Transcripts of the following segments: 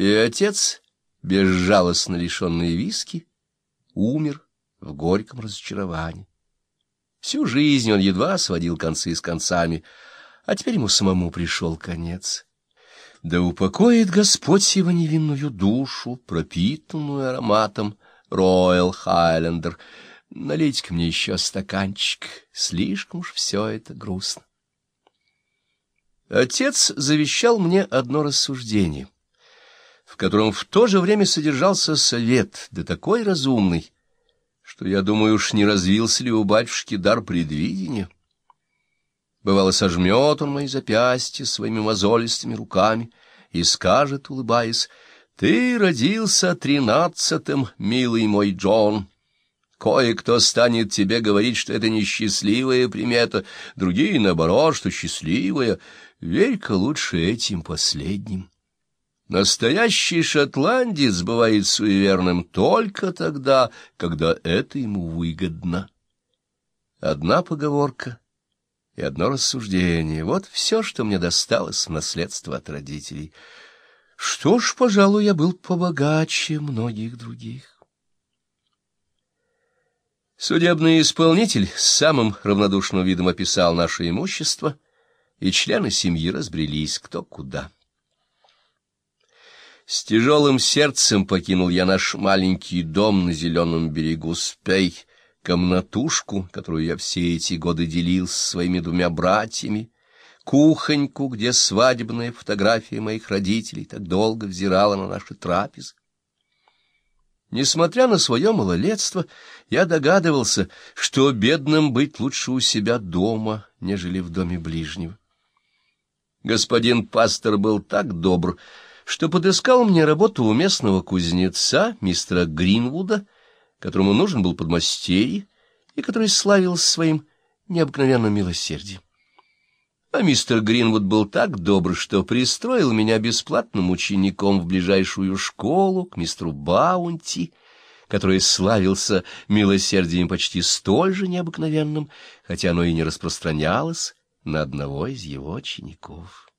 И отец, безжалостно лишенный виски, умер в горьком разочаровании. Всю жизнь он едва сводил концы с концами, а теперь ему самому пришел конец. Да упокоит Господь его невинную душу, пропитанную ароматом Роyal Хайлендер. Налейте-ка мне еще стаканчик, слишком уж все это грустно. Отец завещал мне одно рассуждение, в котором в то же время содержался совет, да такой разумный, что, я думаю, уж не развился ли у батюшки дар предвидения. Бывало, сожмет он мои запястья своими мозолистыми руками и скажет, улыбаясь, «Ты родился тринадцатым, милый мой Джон». Кое-кто станет тебе говорить, что это несчастливая примета, другие, наоборот, что счастливая. Верь-ка лучше этим последним. Настоящий шотландец бывает суеверным только тогда, когда это ему выгодно. Одна поговорка и одно рассуждение — вот все, что мне досталось в наследство от родителей. Что ж, пожалуй, я был побогаче многих других. Судебный исполнитель с самым равнодушным видом описал наше имущество, и члены семьи разбрелись кто куда. С тяжелым сердцем покинул я наш маленький дом на зеленом берегу Спей, комнатушку, которую я все эти годы делил с своими двумя братьями, кухоньку, где свадебная фотография моих родителей так долго взирала на наши трапезы. Несмотря на свое малолетство, я догадывался, что бедным быть лучше у себя дома, нежели в доме ближнего. Господин пастор был так добр, что подыскал мне работу у местного кузнеца, мистера Гринвуда, которому нужен был подмастерье, и который славился своим необыкновенным милосердием. А мистер Гринвуд был так добр, что пристроил меня бесплатным учеником в ближайшую школу к мистеру Баунти, который славился милосердием почти столь же необыкновенным, хотя оно и не распространялось на одного из его учеников.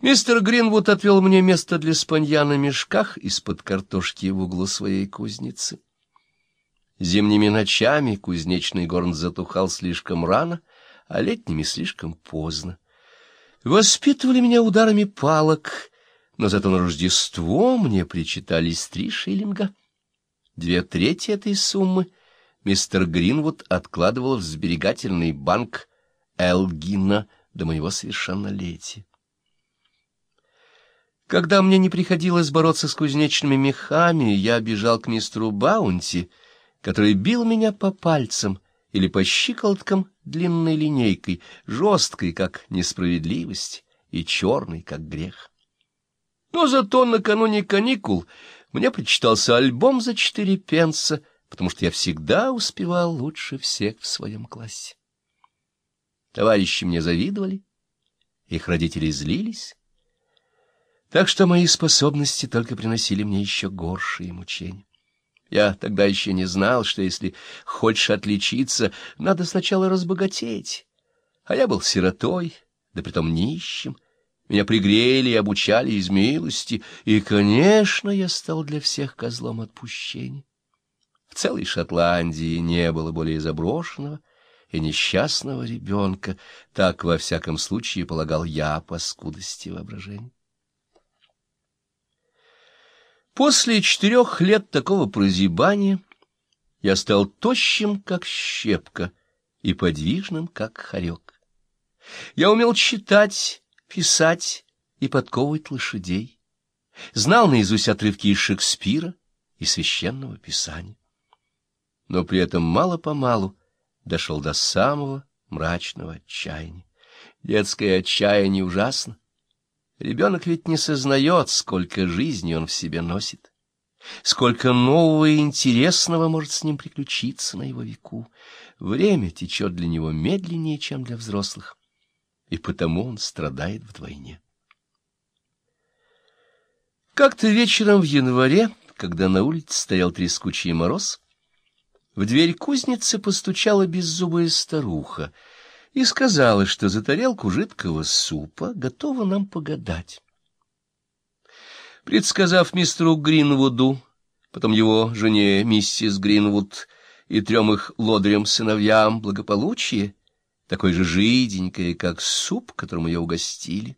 Мистер Гринвуд отвел мне место для спанья на мешках из-под картошки в углу своей кузницы. Зимними ночами кузнечный горн затухал слишком рано — а летними слишком поздно. Воспитывали меня ударами палок, но зато на Рождество мне причитались три шиллинга. Две трети этой суммы мистер Гринвуд откладывал в сберегательный банк Элгина до моего совершеннолетия. Когда мне не приходилось бороться с кузнечными мехами, я бежал к мистеру Баунти, который бил меня по пальцам или по щиколоткам длинной линейкой, жесткой, как несправедливость, и черной, как грех. Но зато накануне каникул мне прочитался альбом за четыре пенса, потому что я всегда успевал лучше всех в своем классе. Товарищи мне завидовали, их родители злились, так что мои способности только приносили мне еще горшие мучения. Я тогда еще не знал, что если хочешь отличиться, надо сначала разбогатеть. А я был сиротой, да притом нищим. Меня пригрели и обучали из милости, и, конечно, я стал для всех козлом отпущения. В целой Шотландии не было более заброшенного и несчастного ребенка, так, во всяком случае, полагал я по скудости воображения. После четырех лет такого прозябания я стал тощим, как щепка, и подвижным, как хорек. Я умел читать, писать и подковывать лошадей, знал наизусть отрывки из Шекспира и священного писания. Но при этом мало-помалу дошел до самого мрачного отчаяния. Детское отчаяние ужасно. Ребенок ведь не сознает, сколько жизни он в себе носит, сколько нового и интересного может с ним приключиться на его веку. Время течет для него медленнее, чем для взрослых, и потому он страдает вдвойне. Как-то вечером в январе, когда на улице стоял трескучий мороз, в дверь кузницы постучала беззубая старуха — и сказала, что за тарелку жидкого супа готова нам погадать. Предсказав мистеру Гринвуду, потом его жене миссис Гринвуд и трем их лодырям-сыновьям благополучие, такое же жиденькое, как суп, которым ее угостили,